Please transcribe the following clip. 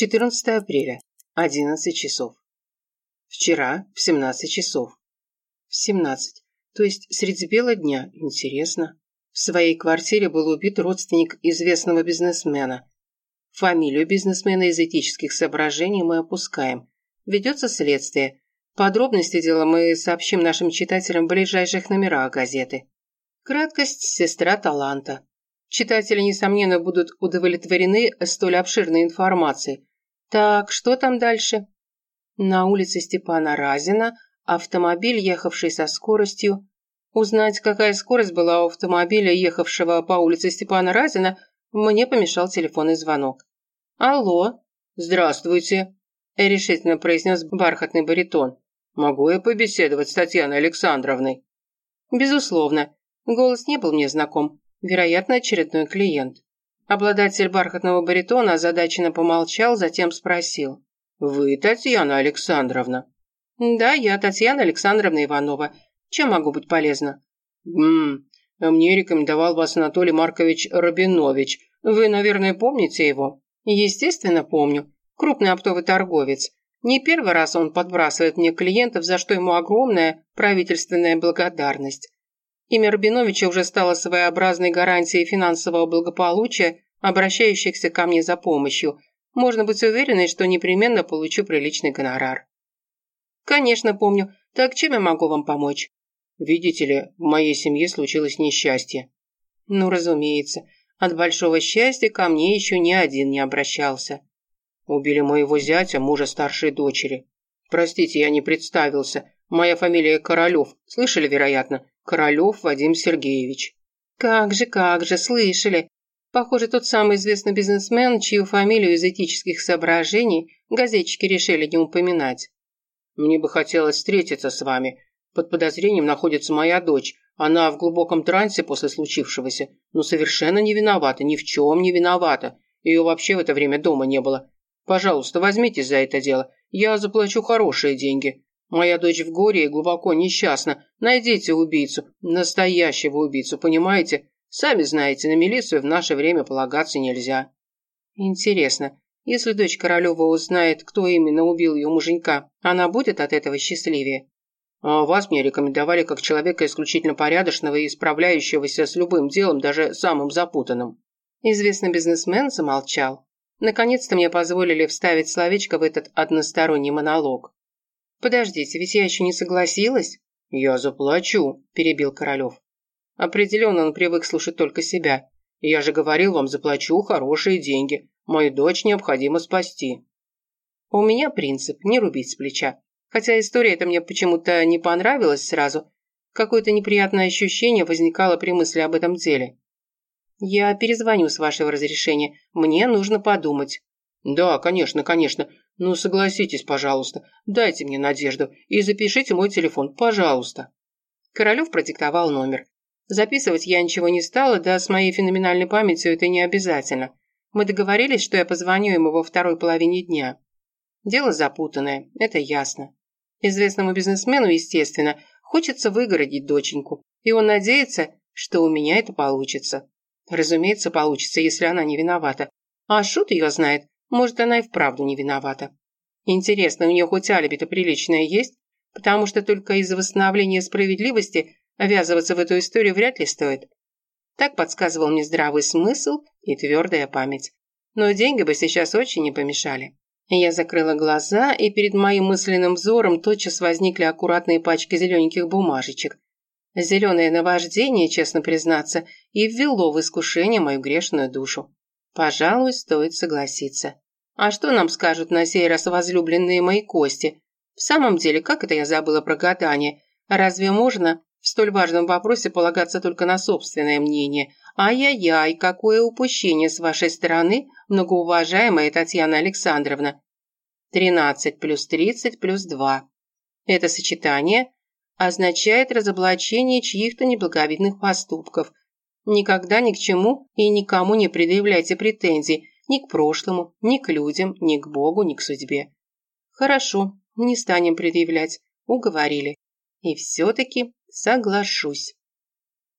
14 апреля, 11 часов. Вчера в 17 часов. В 17, то есть среди бела дня, интересно. В своей квартире был убит родственник известного бизнесмена. Фамилию бизнесмена из этических соображений мы опускаем. Ведется следствие. Подробности дела мы сообщим нашим читателям в ближайших номерах газеты. Краткость – сестра таланта. Читатели, несомненно, будут удовлетворены столь обширной информацией. Так, что там дальше? На улице Степана Разина автомобиль, ехавший со скоростью... Узнать, какая скорость была у автомобиля, ехавшего по улице Степана Разина, мне помешал телефонный звонок. «Алло!» «Здравствуйте!» – решительно произнес бархатный баритон. «Могу я побеседовать с Татьяной Александровной?» «Безусловно. Голос не был мне знаком. Вероятно, очередной клиент. Обладатель бархатного баритона озадаченно помолчал, затем спросил. «Вы Татьяна Александровна?» «Да, я Татьяна Александровна Иванова. Чем могу быть полезна?» «Ммм, мне рекомендовал вас Анатолий Маркович Рабинович. Вы, наверное, помните его?» «Естественно, помню. Крупный оптовый торговец. Не первый раз он подбрасывает мне клиентов, за что ему огромная правительственная благодарность. Имя Рабиновича уже стало своеобразной гарантией финансового благополучия, обращающихся ко мне за помощью. Можно быть уверенной, что непременно получу приличный гонорар. Конечно, помню. Так чем я могу вам помочь? Видите ли, в моей семье случилось несчастье. Ну, разумеется. От большого счастья ко мне еще ни один не обращался. Убили моего зятя, мужа старшей дочери. Простите, я не представился. Моя фамилия Королев. Слышали, вероятно? Королев Вадим Сергеевич. Как же, как же, слышали. Похоже, тот самый известный бизнесмен, чью фамилию из этических соображений газетчики решили не упоминать. Мне бы хотелось встретиться с вами. Под подозрением находится моя дочь. Она в глубоком трансе после случившегося, но совершенно не виновата, ни в чем не виновата. Ее вообще в это время дома не было. Пожалуйста, возьмитесь за это дело. Я заплачу хорошие деньги. Моя дочь в горе и глубоко несчастна. Найдите убийцу, настоящего убийцу, понимаете? Сами знаете, на милицию в наше время полагаться нельзя. Интересно, если дочь Королева узнает, кто именно убил ее муженька, она будет от этого счастливее? А вас мне рекомендовали как человека исключительно порядочного и справляющегося с любым делом, даже самым запутанным. Известный бизнесмен замолчал. Наконец-то мне позволили вставить словечко в этот односторонний монолог. «Подождите, ведь я еще не согласилась?» «Я заплачу», – перебил Королев. Определенно он привык слушать только себя. «Я же говорил вам, заплачу хорошие деньги. Мою дочь необходимо спасти». У меня принцип – не рубить с плеча. Хотя история эта мне почему-то не понравилась сразу. Какое-то неприятное ощущение возникало при мысли об этом деле. «Я перезвоню с вашего разрешения. Мне нужно подумать». «Да, конечно, конечно. Ну, согласитесь, пожалуйста. Дайте мне надежду и запишите мой телефон, пожалуйста». Королев продиктовал номер. Записывать я ничего не стала, да с моей феноменальной памятью это не обязательно. Мы договорились, что я позвоню ему во второй половине дня. Дело запутанное, это ясно. Известному бизнесмену, естественно, хочется выгородить доченьку, и он надеется, что у меня это получится. Разумеется, получится, если она не виновата. А Шут ее знает, может, она и вправду не виновата. Интересно, у нее хоть алиби-то приличное есть? Потому что только из-за восстановления справедливости ввязываться в эту историю вряд ли стоит. Так подсказывал мне здравый смысл и твердая память. Но деньги бы сейчас очень не помешали. Я закрыла глаза, и перед моим мысленным взором тотчас возникли аккуратные пачки зелененьких бумажечек. Зеленое наваждение, честно признаться, и ввело в искушение мою грешную душу. Пожалуй, стоит согласиться. А что нам скажут на сей раз возлюбленные мои кости? В самом деле, как это я забыла про гадание? Разве можно в столь важном вопросе полагаться только на собственное мнение? Ай-яй-яй, какое упущение с вашей стороны, многоуважаемая Татьяна Александровна. 13 плюс 30 плюс 2. Это сочетание означает разоблачение чьих-то неблаговидных поступков, Никогда ни к чему и никому не предъявляйте претензий, ни к прошлому, ни к людям, ни к Богу, ни к судьбе. Хорошо, не станем предъявлять, уговорили. И все-таки соглашусь.